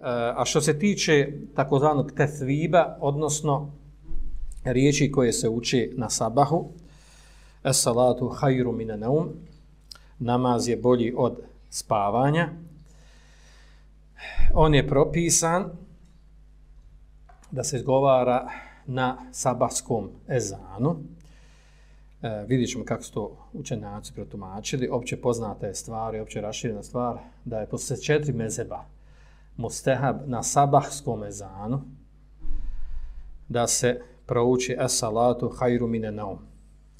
Eh, a što se tiče takozvanog tesviba, odnosno riječi koje se uči na sabahu, es salatu hajru mine naum, namaz je bolji od spavanja, on je propisan da se izgovara na sabahskom ezanu. E, vidjet ćemo kako su to učenjaci protumačili. Opće poznata je stvar i opće raširena stvar da je posle četiri mezeba mustehab na sabahskom ezanu da se prouči es salatu hajru mine naum.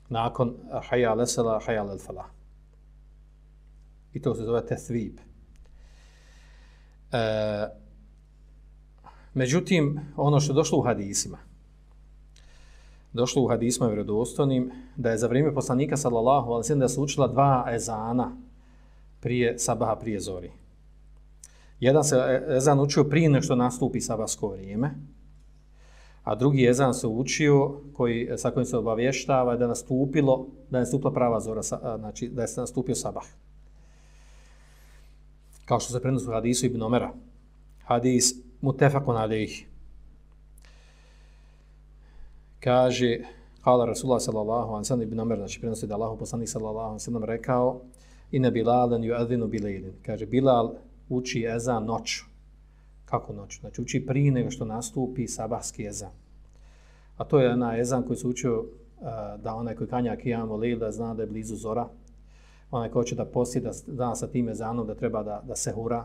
Nakon hajja lesela, hajja lelfala. I to se zove tethvib. E, međutim, ono što je došlo u hadisima, došlo u hadisma vjerodostojnim da je za vrijeme poslanika sallallahu alejhi ve da su učila dva ezana prije sabaha prije zori. Jedan se e, ezan učio prije nego što nastupi sabahsko vrijeme, a drugi ezan se učio koji sa kojim se obavještava da nastupilo da je nastupila prava zora, znači da je nastupio sabah. Kao što se prenosi u hadisu Ibn Omera. Hadis mutefakun alejhi kaže Kala Rasulullah sallallahu alaihi sallam ibn Omer, znači prenosi da Allah poslanik sallallahu alaihi sallam rekao Ina Bilalan ju adinu bilailin. Kaže, Bilal uči ezan noću. Kako noću? Znači uči prije nego što nastupi sabahski ezan. A to je ona ezan koji se učio e, da onaj koji kanja kijamo lil zna da je blizu zora. Onaj koji hoće da posti da zna sa tim ezanom da treba da, da se hura,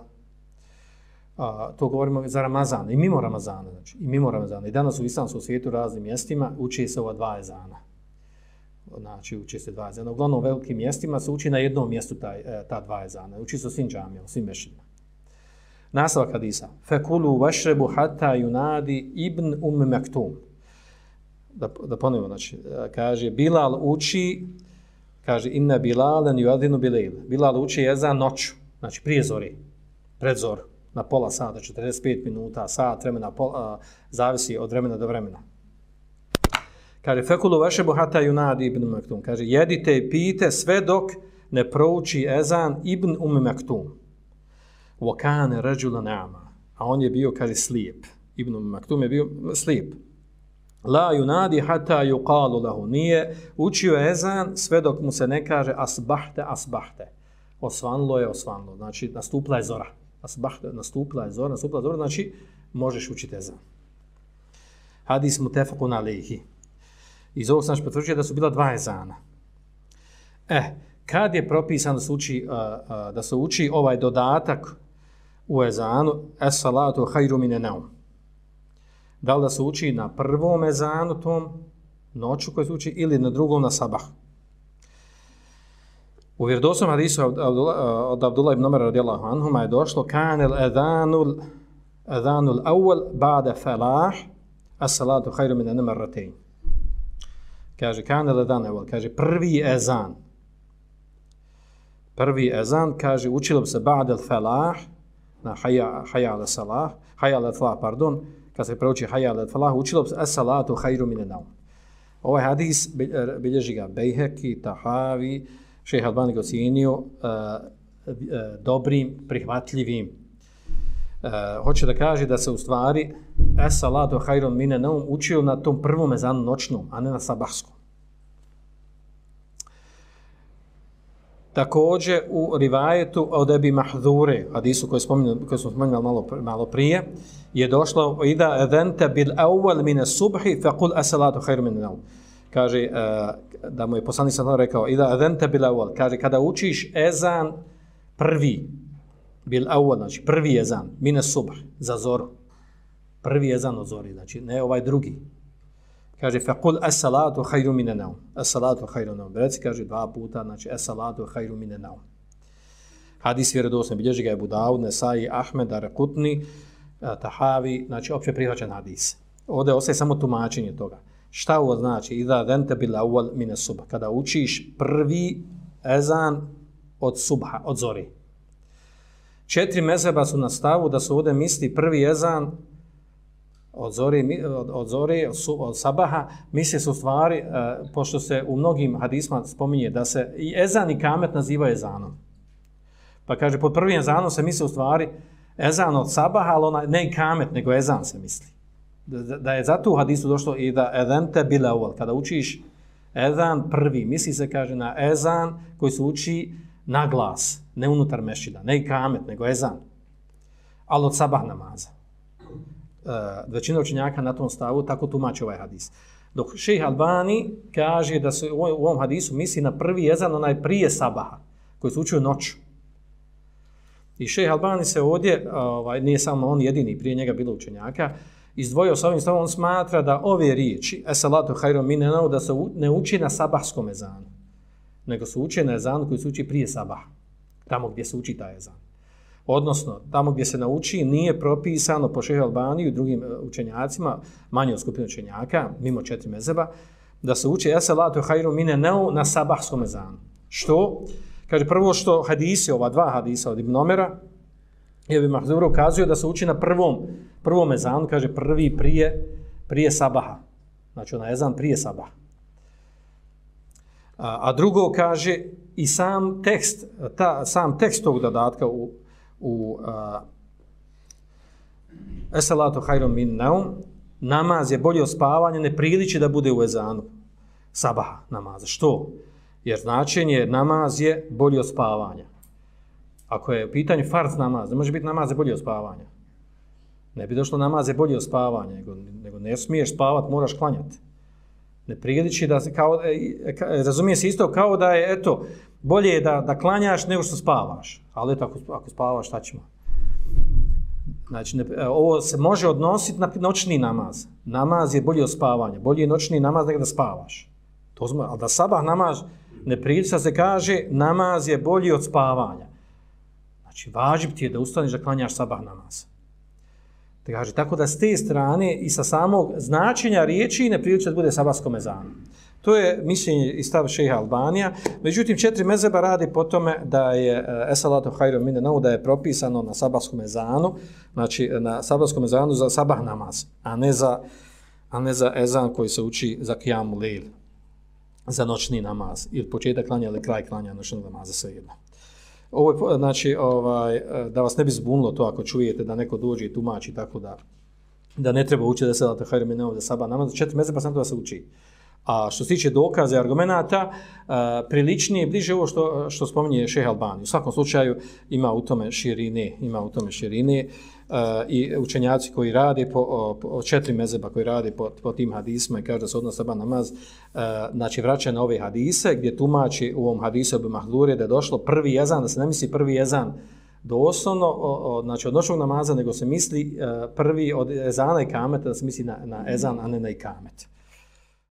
a, to govorimo za Ramazan, i mimo Ramazana, znači, i mimo Ramazana. I danas u islamskom svijetu raznim mjestima uči se ova dva ezana. Znači, uči se dva ezana. Uglavnom, u velikim mjestima se uči na jednom mjestu taj, e, ta dva ezana. Uči se u svim džamijama, u svim mešima. Nastavak hadisa. Fekulu vašrebu hata junadi ibn um mektum. Da, da ponovimo, znači, e, kaže, Bilal uči, kaže, inna Bilalen juadinu bilil. Bilal uči ezan noću, znači prije zori, pred zor, na pola sata, 45 minuta, sat, vremena, pol, a, zavisi od vremena do vremena. Kaže, fekulu vaše buhata junadi ibn Mektum. Kaže, jedite i pijte sve dok ne prouči ezan ibn Um Mektum. وَكَانَ ređula nama. A on je bio, kaže, slijep. Ibn Maktum je bio slijep. La yunadi hatta yuqalu lahu. Nije učio ezan sve dok mu se ne kaže asbahte, asbahte. Osvanlo je, osvanlo. Znači, nastupla je zora Asbahte, nastupila je zora, nastupla je zora, znači možeš učiti ezan. Hadis mutefakun alihi. Iz ovog sam znači, potvrđuje da su bila dva ezana. E, kad je propisano da se uči, uh, uh, da se uči ovaj dodatak u ezanu, es salatu hajru mine neum. Da li da se uči na prvom ezanu tom, noću koji se uči, ili na drugom na sabah. U vjerodostom hadisu od Abdullah ibn Umar radijallahu anhuma je došlo kanel adhanul adhanul awwal ba'da falah as-salatu hajru min an-marratayn. Kaže kanel adhan awwal, kaže prvi ezan. Prvi ezan kaže učilo se ba'da falah na hayya hayya ala salah, hayya ala tla, pardon, kad se preuči hayya ala tla, učilo se as-salatu hajru min an-nawm. Ovaj hadis eh, bilježi ga Bejheki, Tahavi, šeha Albani ga ocijenio uh, uh, dobrim, prihvatljivim. Uh, hoće da kaže da se u stvari es-salatu hajru mine naum učio na tom prvom mezanu noćnom, a ne na sabahskom. Također u rivajetu od Ebi Mahdure, hadisu koji, koji smo spominjali malo, malo prije, je došlo ida edente bil awal mine subhi fe kul as-salatu min nau. kaže uh, da mu je poslanik sam rekao ida edente bil awal kaže kada učiš ezan prvi bil awal znači prvi ezan mine subh za zoru. Prvi ezan od zori znači ne ovaj drugi kaže faqul as-salatu hajru min an-nawm as-salatu hajru min an-nawm reci kaže dva puta znači as-salatu hajru min an-nawm hadis vjerodostojan bilježi ga je Budaud Nesai Ahmed Arakutni, eh, Tahavi znači opće prihvaćen hadis Ovdje ostaje samo tumačenje toga Šta ovo znači? Iza dente bil awal mine subha. Kada učiš prvi ezan od subha, od zori. Četiri mezeba su na stavu da su ovdje misli prvi ezan od zori, od, od zori, od, od sabaha, misli su stvari, uh, pošto se u mnogim hadisma spominje da se i ezan i kamet naziva ezanom. Pa kaže, pod prvim ezanom se misli u stvari ezan od sabaha, ali ona, ne kamet, nego ezan se misli. Da, da je zato u hadisu došlo i da edente bile uval, kada učiš ezan prvi, misli se kaže na ezan koji se uči na glas, ne unutar mešida, ne kamet, nego ezan, ali od sabah namaza. Uh, većina učenjaka na tom stavu tako tumači ovaj hadis. Dok šejh Albani kaže da se u ovom hadisu misli na prvi ezan, onaj prije sabaha, koji se učio noću. I šejh Albani se ovdje, eh, ovaj, nije samo on jedini, prije njega bilo učenjaka, izdvojio sa ovim stavom, on smatra da ove riječi, esalatu hajro minenau, da se ne uči na sabahskom ezanu, nego se uči na ezanu koji se uči prije sabaha, tamo gdje se uči taj ezan. Odnosno, tamo gdje se nauči nije propisano po šehe Albaniju i drugim e, učenjacima, manje od skupine učenjaka, mimo četiri mezeba, da se uči eselatu hajru mine neu na sabahskom ezanu. Što? Kaže, prvo što hadisi, ova dva hadisa od Ibn Omera, je bi Mahzuro ukazuje da se uči na prvom, prvom ezanu, kaže, prvi prije, prije sabaha. Znači, ona ezan prije sabaha. A, a drugo kaže, i sam tekst, ta, sam tekst tog dodatka u, u a, Esalatu hajrom min naum, namaz je bolje od spavanja, ne priliči da bude u ezanu sabaha namaza. Što? Jer značenje namaz je bolji od spavanja. Ako je u pitanju farz namaz, ne može biti namaz je bolji od spavanja. Ne bi došlo namaz je bolji od spavanja, nego, nego ne smiješ spavat, moraš klanjati. Ne priliči da, se kao, e, e, e, razumije se isto kao da je, eto, bolje je da, da klanjaš nego što spavaš. Ali eto, ako, ako spavaš, šta ćemo? Znači, ne, ovo se može odnositi na noćni namaz. Namaz je bolji od spavanja. Bolji je noćni namaz nego da spavaš. To zma, ali da sabah namaz, ne prilica se kaže namaz je bolji od spavanja. Znači, važib ti je da ustaneš da klanjaš sabah namaz. Da kaže, tako da s te strane i sa samog značenja riječi ne priliče da bude sabatsko mezano. To je mišljenje i stav šeha Albanija. Međutim, četiri mezeba radi po tome da je eh, esalatu hajro mine nau, da je propisano na sabahskom mezanu, znači eh, na sabahskom mezanu za sabah namaz, a ne za, a ne za ezan koji se uči za kijamu lejl za noćni namaz ili početak klanja ili kraj klanja noćnog namaza sve jedno. Ovo je, znači, ovaj, e, da vas ne bi zbunilo to ako čujete da neko dođe i tumači tako da da ne treba učiti da se da hajre mineo da saba namaz, četiri mezeba sam to da se uči. A što se tiče dokaza i argumenta, e, priličnije bliže ovo što, što spominje šeha Albani. U svakom slučaju ima u tome širine, ima u tome širine e, i učenjaci koji rade po, po četiri mezeba koji rade po, po tim hadisma i kaže da se odnos saba namaz, e, znači vraća na ove hadise gdje tumači u ovom hadisu obi mahdure da je došlo prvi jezan, da se ne misli prvi jezan doslovno, o, o, znači od noćnog namaza, nego se misli prvi od ezana i kameta, da se misli na, na ezan, a ne na i kamet.